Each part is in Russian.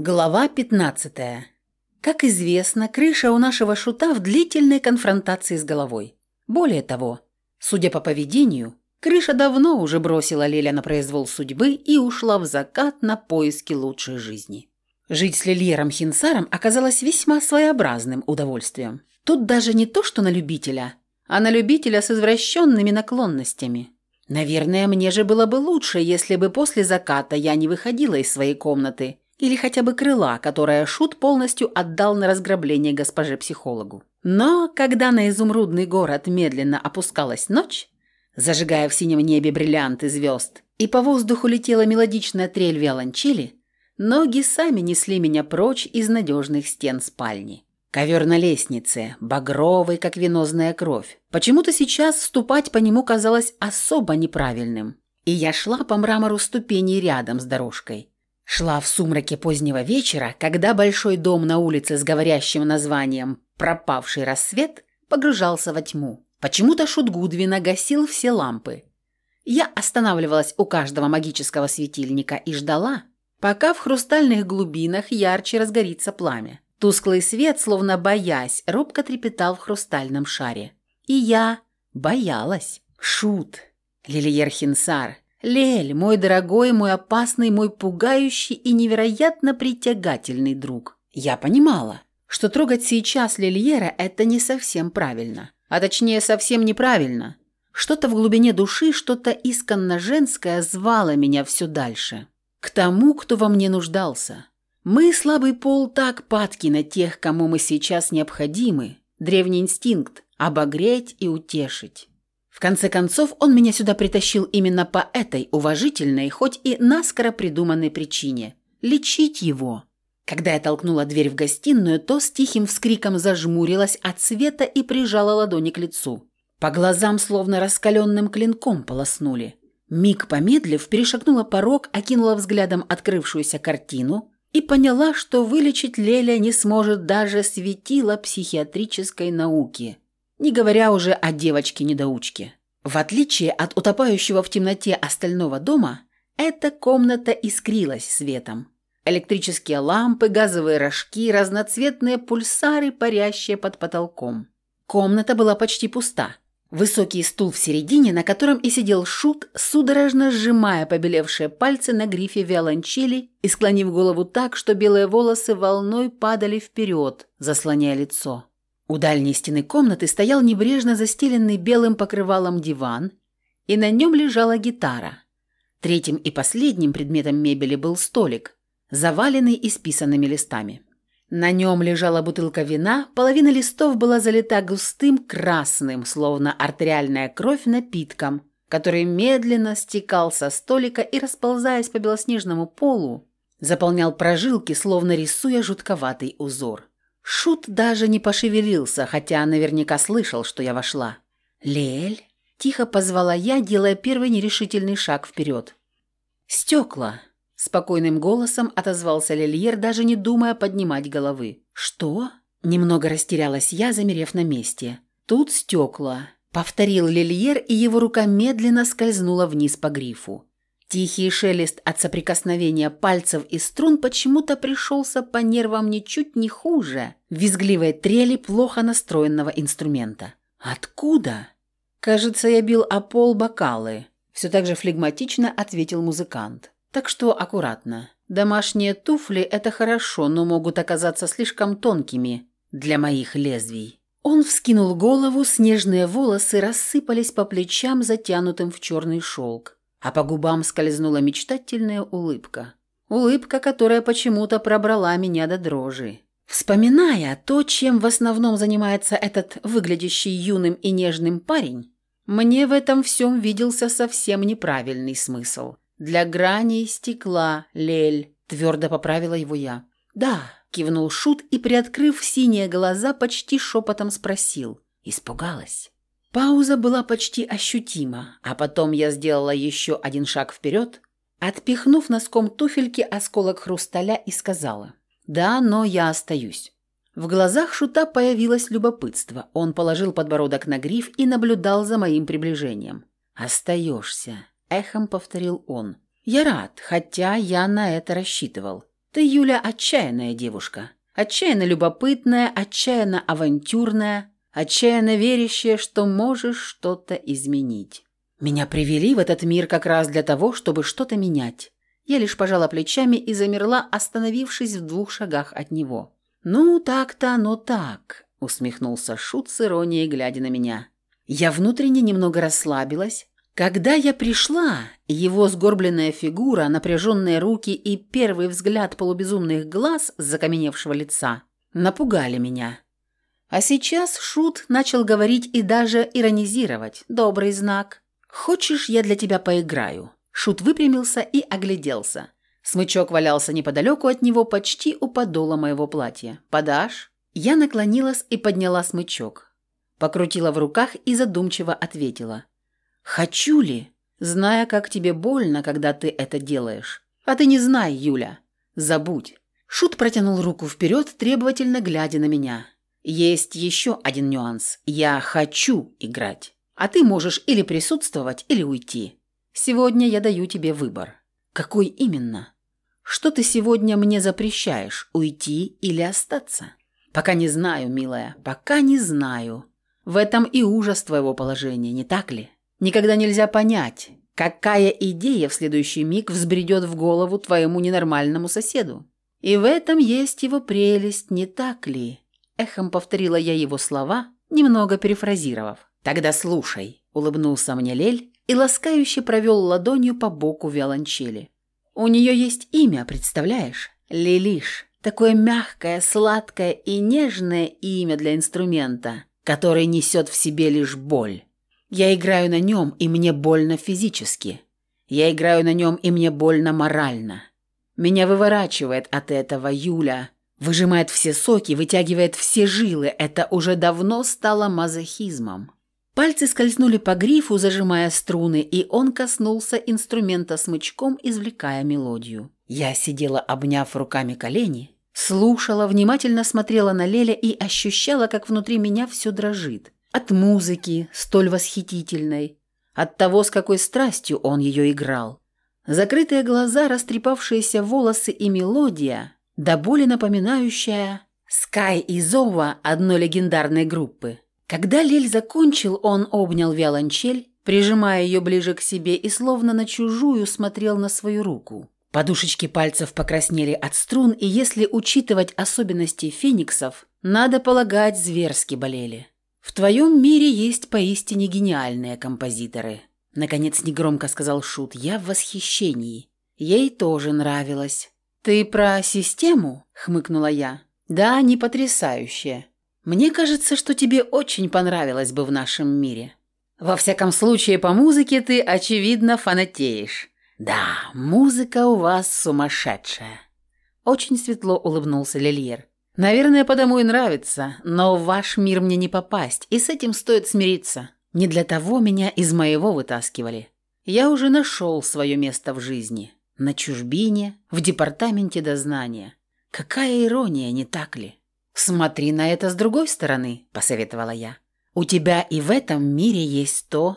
Глава 15. Как известно, крыша у нашего шута в длительной конфронтации с головой. Более того, судя по поведению, крыша давно уже бросила Леля на произвол судьбы и ушла в закат на поиски лучшей жизни. Жить с Лильером Хинсаром оказалось весьма своеобразным удовольствием. Тут даже не то, что на любителя, а на любителя с извращенными наклонностями. Наверное, мне же было бы лучше, если бы после заката я не выходила из своей комнаты – или хотя бы крыла, которое Шут полностью отдал на разграбление госпоже-психологу. Но когда на изумрудный город медленно опускалась ночь, зажигая в синем небе бриллианты звезд, и по воздуху летела мелодичная трель виолончели, ноги сами несли меня прочь из надежных стен спальни. Ковер на лестнице, багровый, как венозная кровь. Почему-то сейчас ступать по нему казалось особо неправильным. И я шла по мрамору ступеней рядом с дорожкой. Шла в сумраке позднего вечера, когда большой дом на улице с говорящим названием «Пропавший рассвет» погружался во тьму. Почему-то Шут Гудвина гасил все лампы. Я останавливалась у каждого магического светильника и ждала, пока в хрустальных глубинах ярче разгорится пламя. Тусклый свет, словно боясь, робко трепетал в хрустальном шаре. И я боялась. Шут. Лилиер Хинсар. Лель, мой дорогой, мой опасный, мой пугающий и невероятно притягательный друг. Я понимала, что трогать сейчас Лильера – это не совсем правильно. А точнее, совсем неправильно. Что-то в глубине души, что-то исконно женское звало меня все дальше. К тому, кто во мне нуждался. Мы, слабый пол, так падки на тех, кому мы сейчас необходимы. Древний инстинкт – обогреть и утешить. В конце концов, он меня сюда притащил именно по этой уважительной, хоть и наскоро придуманной причине – лечить его. Когда я толкнула дверь в гостиную, то с тихим вскриком зажмурилась от света и прижала ладони к лицу. По глазам словно раскаленным клинком полоснули. Миг помедлив, перешагнула порог, окинула взглядом открывшуюся картину и поняла, что вылечить Леля не сможет даже светило психиатрической науки – не говоря уже о девочке-недоучке. В отличие от утопающего в темноте остального дома, эта комната искрилась светом. Электрические лампы, газовые рожки, разноцветные пульсары, парящие под потолком. Комната была почти пуста. Высокий стул в середине, на котором и сидел Шут, судорожно сжимая побелевшие пальцы на грифе виолончели и склонив голову так, что белые волосы волной падали вперед, заслоняя лицо. У дальней стены комнаты стоял небрежно застеленный белым покрывалом диван, и на нем лежала гитара. Третьим и последним предметом мебели был столик, заваленный исписанными листами. На нем лежала бутылка вина, половина листов была залита густым красным, словно артериальная кровь, напитком, который медленно стекал со столика и, расползаясь по белоснежному полу, заполнял прожилки, словно рисуя жутковатый узор. Шут даже не пошевелился, хотя наверняка слышал, что я вошла. «Лель?» – тихо позвала я, делая первый нерешительный шаг вперед. «Стекла!» – спокойным голосом отозвался Лельер, даже не думая поднимать головы. «Что?» – немного растерялась я, замерев на месте. «Тут стекла», – повторил Лельер, и его рука медленно скользнула вниз по грифу. Тихий шелест от соприкосновения пальцев и струн почему-то пришелся по нервам ничуть не хуже визгливой трели плохо настроенного инструмента. «Откуда?» «Кажется, я бил о пол бокалы», – все так же флегматично ответил музыкант. «Так что аккуратно. Домашние туфли – это хорошо, но могут оказаться слишком тонкими для моих лезвий». Он вскинул голову, снежные волосы рассыпались по плечам, затянутым в черный шелк а по губам скользнула мечтательная улыбка. Улыбка, которая почему-то пробрала меня до дрожи. Вспоминая то, чем в основном занимается этот выглядящий юным и нежным парень, мне в этом всем виделся совсем неправильный смысл. «Для граней стекла, Лель», – твердо поправила его я. «Да», – кивнул Шут и, приоткрыв синие глаза, почти шепотом спросил. Испугалась. Пауза была почти ощутима, а потом я сделала еще один шаг вперед, отпихнув носком туфельки осколок хрусталя и сказала «Да, но я остаюсь». В глазах Шута появилось любопытство. Он положил подбородок на гриф и наблюдал за моим приближением. «Остаешься», — эхом повторил он. «Я рад, хотя я на это рассчитывал. Ты, Юля, отчаянная девушка. Отчаянно любопытная, отчаянно авантюрная, отчаянно верящая, что можешь что-то изменить. Меня привели в этот мир как раз для того, чтобы что-то менять. Я лишь пожала плечами и замерла, остановившись в двух шагах от него. «Ну, так-то оно так», — усмехнулся Шут с иронией, глядя на меня. Я внутренне немного расслабилась. Когда я пришла, его сгорбленная фигура, напряженные руки и первый взгляд полубезумных глаз закаменевшего лица напугали меня. А сейчас Шут начал говорить и даже иронизировать. Добрый знак. «Хочешь, я для тебя поиграю?» Шут выпрямился и огляделся. Смычок валялся неподалеку от него, почти у подола моего платья. «Подашь?» Я наклонилась и подняла смычок. Покрутила в руках и задумчиво ответила. «Хочу ли?» Зная, как тебе больно, когда ты это делаешь. А ты не знай, Юля. Забудь. Шут протянул руку вперед, требовательно глядя на меня. Есть еще один нюанс. Я хочу играть. А ты можешь или присутствовать, или уйти. Сегодня я даю тебе выбор. Какой именно? Что ты сегодня мне запрещаешь, уйти или остаться? Пока не знаю, милая, пока не знаю. В этом и ужас твоего положения, не так ли? Никогда нельзя понять, какая идея в следующий миг взбредет в голову твоему ненормальному соседу. И в этом есть его прелесть, не так ли? Эхом повторила я его слова, немного перефразировав. «Тогда слушай», — улыбнулся мне Лель и ласкающе провел ладонью по боку виолончели. «У нее есть имя, представляешь? Лилиш. Такое мягкое, сладкое и нежное имя для инструмента, который несет в себе лишь боль. Я играю на нем, и мне больно физически. Я играю на нем, и мне больно морально. Меня выворачивает от этого Юля, выжимает все соки, вытягивает все жилы. Это уже давно стало мазохизмом. Пальцы скользнули по грифу, зажимая струны, и он коснулся инструмента смычком, извлекая мелодию. Я сидела, обняв руками колени, слушала, внимательно смотрела на Леля и ощущала, как внутри меня все дрожит. От музыки, столь восхитительной, от того, с какой страстью он ее играл. Закрытые глаза, растрепавшиеся волосы и мелодия, до боли напоминающая «Скай» и «Зова» одной легендарной группы – когда Лель закончил, он обнял виолончель, прижимая ее ближе к себе и словно на чужую смотрел на свою руку. Подушечки пальцев покраснели от струн, и если учитывать особенности фениксов, надо полагать, зверски болели. «В твоем мире есть поистине гениальные композиторы», — наконец негромко сказал Шут. «Я в восхищении. Ей тоже нравилось». «Ты про систему?» — хмыкнула я. «Да, не потрясающая. Мне кажется, что тебе очень понравилось бы в нашем мире. Во всяком случае, по музыке ты, очевидно, фанатеешь. Да, музыка у вас сумасшедшая. Очень светло улыбнулся Лильер. Наверное, потому и нравится, но в ваш мир мне не попасть, и с этим стоит смириться. Не для того меня из моего вытаскивали. Я уже нашел свое место в жизни. На чужбине, в департаменте дознания. Какая ирония, не так ли? «Смотри на это с другой стороны», – посоветовала я. «У тебя и в этом мире есть то,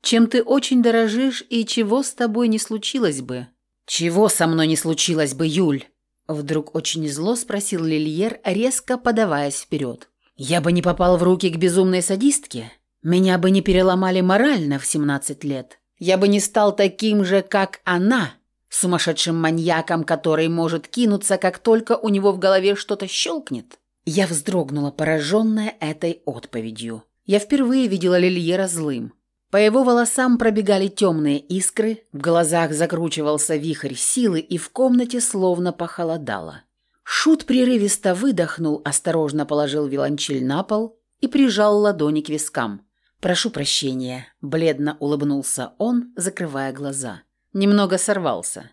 чем ты очень дорожишь и чего с тобой не случилось бы». «Чего со мной не случилось бы, Юль?» Вдруг очень зло спросил Лильер, резко подаваясь вперед. «Я бы не попал в руки к безумной садистке. Меня бы не переломали морально в 17 лет. Я бы не стал таким же, как она, сумасшедшим маньяком, который может кинуться, как только у него в голове что-то щелкнет. Я вздрогнула, пораженная этой отповедью. Я впервые видела Лильера злым. По его волосам пробегали темные искры, в глазах закручивался вихрь силы, и в комнате словно похолодало. Шут прерывисто выдохнул, осторожно положил виолончель на пол и прижал ладони к вискам. «Прошу прощения», – бледно улыбнулся он, закрывая глаза. Немного сорвался.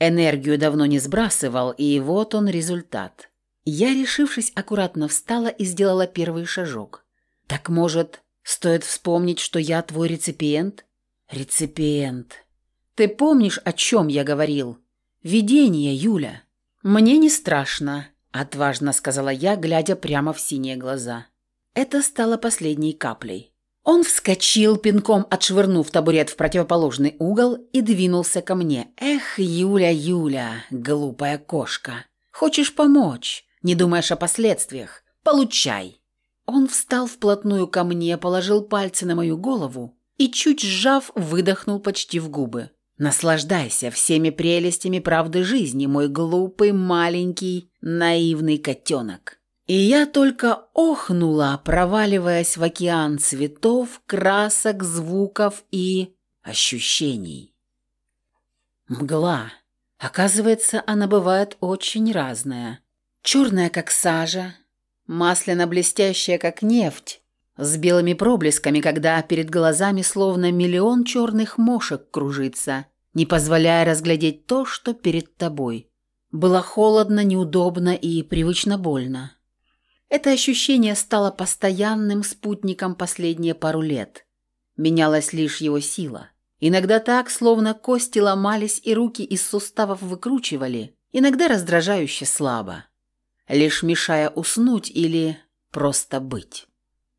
Энергию давно не сбрасывал, и вот он результат. Я, решившись, аккуратно встала и сделала первый шажок. «Так, может, стоит вспомнить, что я твой реципиент?» «Реципиент. Ты помнишь, о чем я говорил? Видение, Юля». «Мне не страшно», – отважно сказала я, глядя прямо в синие глаза. Это стало последней каплей. Он вскочил, пинком отшвырнув табурет в противоположный угол и двинулся ко мне. «Эх, Юля, Юля, глупая кошка, хочешь помочь? Не думаешь о последствиях? Получай!» Он встал вплотную ко мне, положил пальцы на мою голову и, чуть сжав, выдохнул почти в губы. «Наслаждайся всеми прелестями правды жизни, мой глупый, маленький, наивный котенок». И я только охнула, проваливаясь в океан цветов, красок, звуков и ощущений. Мгла. Оказывается, она бывает очень разная. Черная, как сажа, масляно-блестящая, как нефть, с белыми проблесками, когда перед глазами словно миллион черных мошек кружится, не позволяя разглядеть то, что перед тобой. Было холодно, неудобно и привычно больно. Это ощущение стало постоянным спутником последние пару лет. Менялась лишь его сила. Иногда так, словно кости ломались и руки из суставов выкручивали, иногда раздражающе слабо, лишь мешая уснуть или просто быть.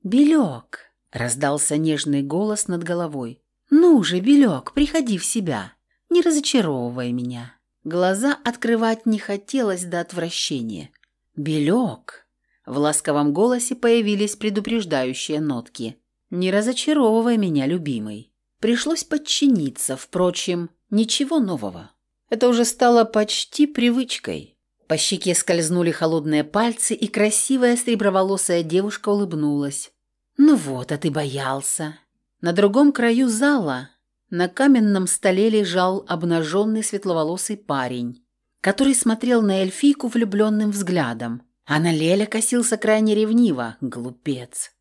«Белек!» – раздался нежный голос над головой. «Ну же, Белек, приходи в себя. Не разочаровывай меня». Глаза открывать не хотелось до отвращения. «Белек!» В ласковом голосе появились предупреждающие нотки. «Не разочаровывай меня, любимый». Пришлось подчиниться, впрочем, ничего нового. Это уже стало почти привычкой. По щеке скользнули холодные пальцы, и красивая среброволосая девушка улыбнулась. «Ну вот, а ты боялся». На другом краю зала на каменном столе лежал обнаженный светловолосый парень, который смотрел на эльфийку влюбленным взглядом, а на Леля косился крайне ревниво, глупец.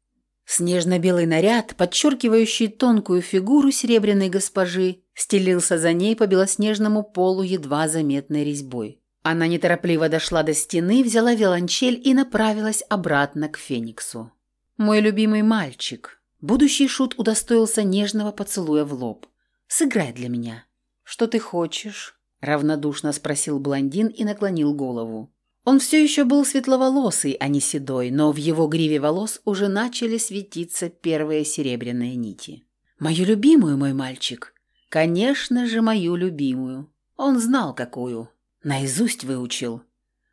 Снежно-белый наряд, подчеркивающий тонкую фигуру серебряной госпожи, стелился за ней по белоснежному полу едва заметной резьбой. Она неторопливо дошла до стены, взяла виолончель и направилась обратно к Фениксу. «Мой любимый мальчик». Будущий шут удостоился нежного поцелуя в лоб. «Сыграй для меня». «Что ты хочешь?» – равнодушно спросил блондин и наклонил голову. Он все еще был светловолосый, а не седой, но в его гриве волос уже начали светиться первые серебряные нити. «Мою любимую, мой мальчик?» «Конечно же, мою любимую. Он знал, какую. Наизусть выучил.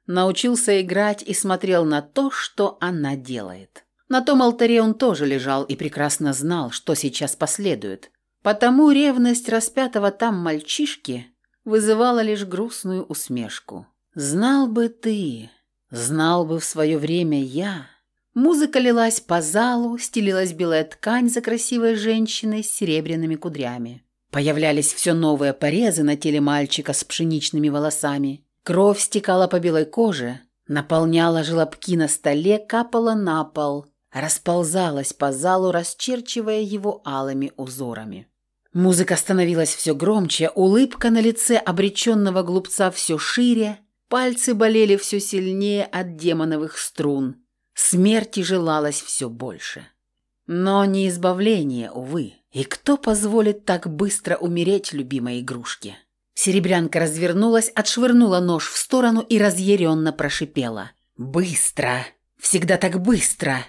Научился играть и смотрел на то, что она делает. На том алтаре он тоже лежал и прекрасно знал, что сейчас последует. Потому ревность распятого там мальчишки вызывала лишь грустную усмешку. Знал бы ты, знал бы в свое время я. Музыка лилась по залу, стелилась белая ткань за красивой женщиной с серебряными кудрями. Появлялись все новые порезы на теле мальчика с пшеничными волосами. Кровь стекала по белой коже, наполняла желобки на столе, капала на пол, расползалась по залу, расчерчивая его алыми узорами. Музыка становилась все громче, улыбка на лице обреченного глупца все шире, Пальцы болели все сильнее от демоновых струн. Смерти желалось все больше. Но не избавление, увы. И кто позволит так быстро умереть любимой игрушке? Серебрянка развернулась, отшвырнула нож в сторону и разъяренно прошипела. «Быстро! Всегда так быстро!»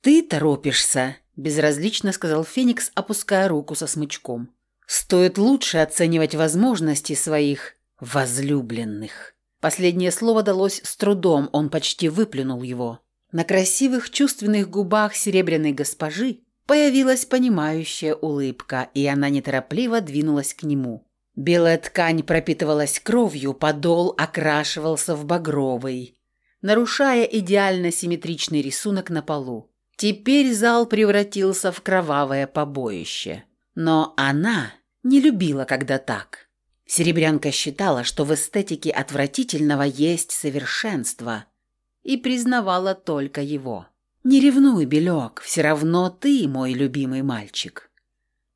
«Ты торопишься», – безразлично сказал Феникс, опуская руку со смычком. «Стоит лучше оценивать возможности своих возлюбленных». Последнее слово далось с трудом, он почти выплюнул его. На красивых чувственных губах серебряной госпожи появилась понимающая улыбка, и она неторопливо двинулась к нему. Белая ткань пропитывалась кровью, подол окрашивался в багровый, нарушая идеально симметричный рисунок на полу. Теперь зал превратился в кровавое побоище. Но она не любила, когда так. Серебрянка считала, что в эстетике отвратительного есть совершенство, и признавала только его. «Не ревнуй, Белек, все равно ты мой любимый мальчик».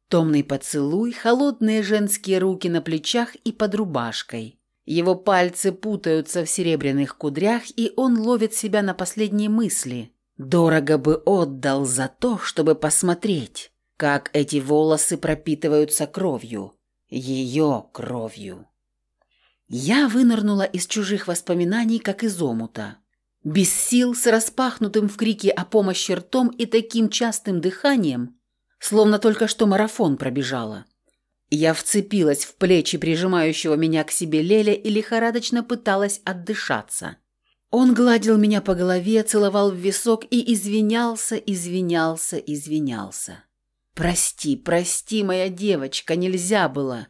Томный поцелуй, холодные женские руки на плечах и под рубашкой. Его пальцы путаются в серебряных кудрях, и он ловит себя на последней мысли. Дорого бы отдал за то, чтобы посмотреть, как эти волосы пропитываются кровью ее кровью. Я вынырнула из чужих воспоминаний, как из омута. Без сил, с распахнутым в крике о помощи ртом и таким частым дыханием, словно только что марафон пробежала. Я вцепилась в плечи прижимающего меня к себе Леля и лихорадочно пыталась отдышаться. Он гладил меня по голове, целовал в висок и извинялся, извинялся, извинялся. «Прости, прости, моя девочка, нельзя было.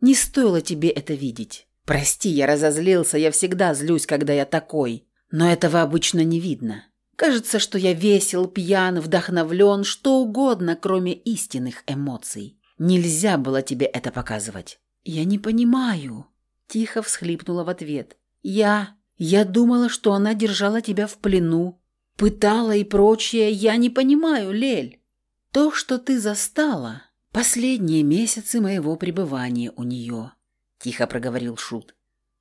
Не стоило тебе это видеть. Прости, я разозлился, я всегда злюсь, когда я такой. Но этого обычно не видно. Кажется, что я весел, пьян, вдохновлен, что угодно, кроме истинных эмоций. Нельзя было тебе это показывать». «Я не понимаю», – тихо всхлипнула в ответ. «Я... я думала, что она держала тебя в плену, пытала и прочее. Я не понимаю, Лель. То, что ты застала, последние месяцы моего пребывания у нее», – тихо проговорил Шут.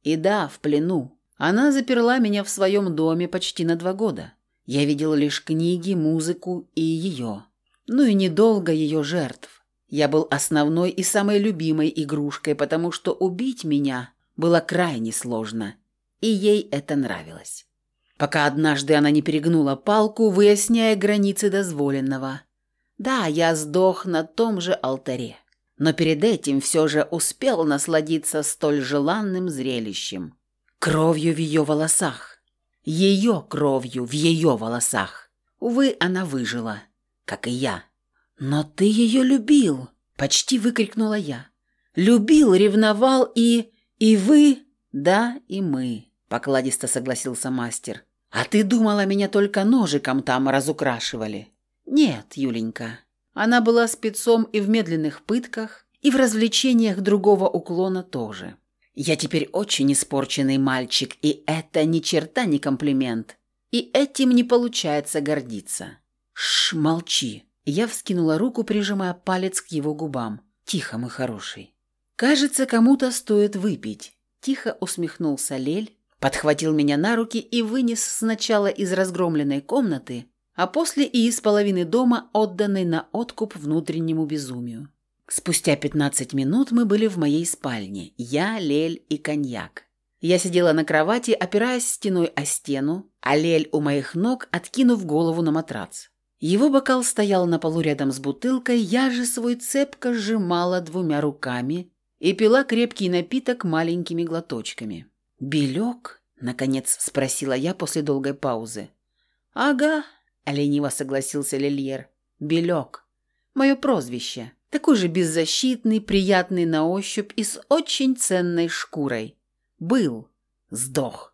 «И да, в плену. Она заперла меня в своем доме почти на два года. Я видел лишь книги, музыку и ее. Ну и недолго ее жертв. Я был основной и самой любимой игрушкой, потому что убить меня было крайне сложно, и ей это нравилось. Пока однажды она не перегнула палку, выясняя границы дозволенного. Да, я сдох на том же алтаре, но перед этим все же успел насладиться столь желанным зрелищем. Кровью в ее волосах. Ее кровью в ее волосах. Увы, она выжила, как и я. «Но ты ее любил!» – почти выкрикнула я. «Любил, ревновал и... и вы...» «Да, и мы», – покладисто согласился мастер. «А ты думала, меня только ножиком там разукрашивали?» «Нет, Юленька. Она была спецом и в медленных пытках, и в развлечениях другого уклона тоже. Я теперь очень испорченный мальчик, и это ни черта не комплимент. И этим не получается гордиться». «Шш, молчи», я вскинула руку, прижимая палец к его губам. «Тихо, мой хороший». «Кажется, кому-то стоит выпить». Тихо усмехнулся Лель, подхватил меня на руки и вынес сначала из разгромленной комнаты, а после и из половины дома, отданной на откуп внутреннему безумию. Спустя пятнадцать минут мы были в моей спальне. Я, Лель и коньяк. Я сидела на кровати, опираясь стеной о стену, а Лель у моих ног, откинув голову на матрац. Его бокал стоял на полу рядом с бутылкой, я же свой цепко сжимала двумя руками и пила крепкий напиток маленькими глоточками. «Белек?» — наконец спросила я после долгой паузы. «Ага», — лениво согласился Лильер. «Белек. Мое прозвище. Такой же беззащитный, приятный на ощупь и с очень ценной шкурой. Был. Сдох.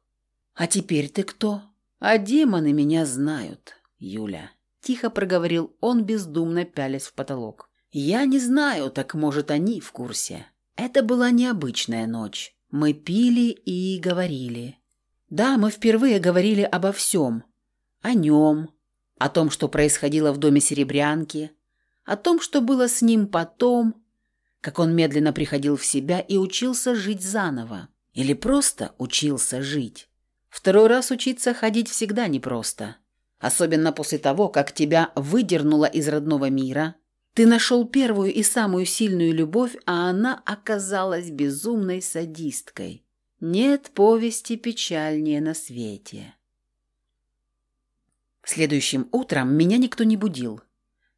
А теперь ты кто? А демоны меня знают, Юля». Тихо проговорил он, бездумно пялясь в потолок. «Я не знаю, так может они в курсе. Это была необычная ночь. Мы пили и говорили. Да, мы впервые говорили обо всем. О нем, о том, что происходило в доме Серебрянки, о том, что было с ним потом, как он медленно приходил в себя и учился жить заново. Или просто учился жить. Второй раз учиться ходить всегда непросто. Особенно после того, как тебя выдернуло из родного мира. Ты нашел первую и самую сильную любовь, а она оказалась безумной садисткой. Нет повести печальнее на свете. Следующим утром меня никто не будил,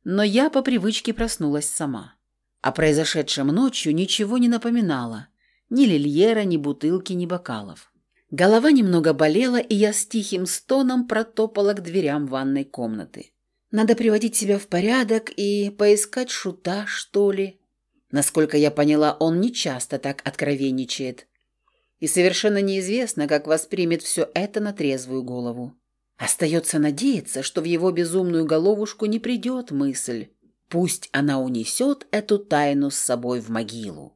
но я по привычке проснулась сама. О произошедшем ночью ничего не напоминало. Ни лильера, ни бутылки, ни бокалов. Голова немного болела, и я с тихим стоном протопала к дверям ванной комнаты. Надо приводить себя в порядок и поискать шута, что ли. Насколько я поняла, он не часто так откровенничает. И совершенно неизвестно, как воспримет все это на трезвую голову. Остается надеяться, что в его безумную головушку не придет мысль. Пусть она унесет эту тайну с собой в могилу.